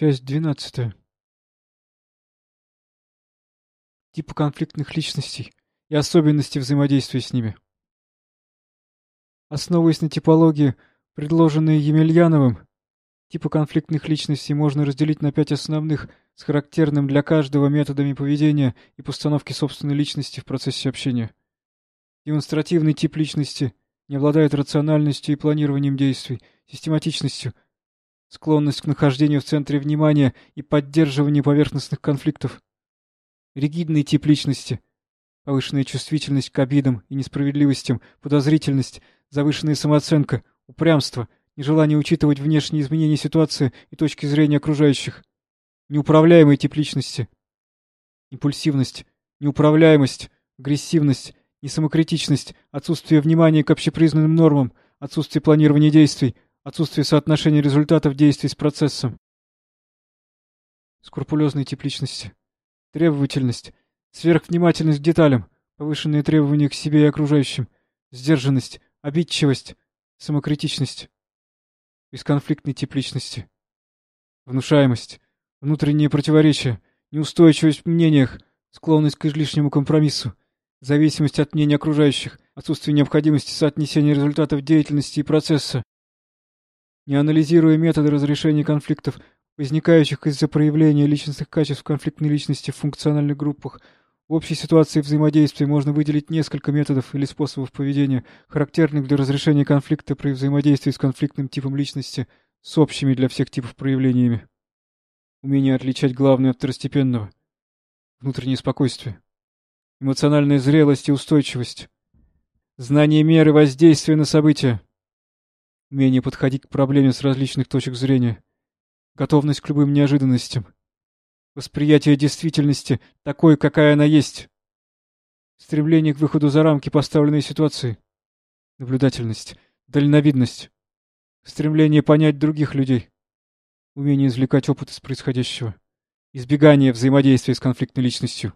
Часть двенадцатая. Типы конфликтных личностей и особенности взаимодействия с ними. Основываясь на типологии, предложенной Емельяновым, типы конфликтных личностей можно разделить на пять основных с характерным для каждого методами поведения и постановки собственной личности в процессе общения. Демонстративный тип личности не обладает рациональностью и планированием действий, систематичностью, склонность к нахождению в центре внимания и поддерживанию поверхностных конфликтов. Ригидный тип личности, повышенная чувствительность к обидам и несправедливостям, подозрительность, завышенная самооценка, упрямство, нежелание учитывать внешние изменения ситуации и точки зрения окружающих. Неуправляемый тип личности. Импульсивность, неуправляемость, агрессивность, несамокритичность, отсутствие внимания к общепризнанным нормам, отсутствие планирования действий, отсутствие соотношения результатов действий с процессом. Скрупулезный тип личности. Требовательность, сверхвнимательность к деталям, повышенные требования к себе и окружающим, сдержанность, обидчивость, самокритичность. Бесконфликтный тип личности. Внушаемость, внутренние противоречия, неустойчивость в мнениях, склонность к излишнему компромиссу, зависимость от мнения окружающих, отсутствие необходимости соотнесения результатов деятельности и процесса. Не анализируя методы разрешения конфликтов, возникающих из-за проявления личностных качеств конфликтной личности в функциональных группах, в общей ситуации взаимодействия можно выделить несколько методов или способов поведения, характерных для разрешения конфликта при взаимодействии с конфликтным типом личности, с общими для всех типов проявлениями. Умение отличать главное от второстепенного. Внутреннее спокойствие. Эмоциональная зрелость и устойчивость. Знание меры воздействия на события. Умение подходить к проблеме с различных точек зрения. Готовность к любым неожиданностям. Восприятие действительности такой, какая она есть. Стремление к выходу за рамки поставленной ситуации. Наблюдательность. Дальновидность. Стремление понять других людей. Умение извлекать опыт из происходящего. Избегание взаимодействия с конфликтной личностью.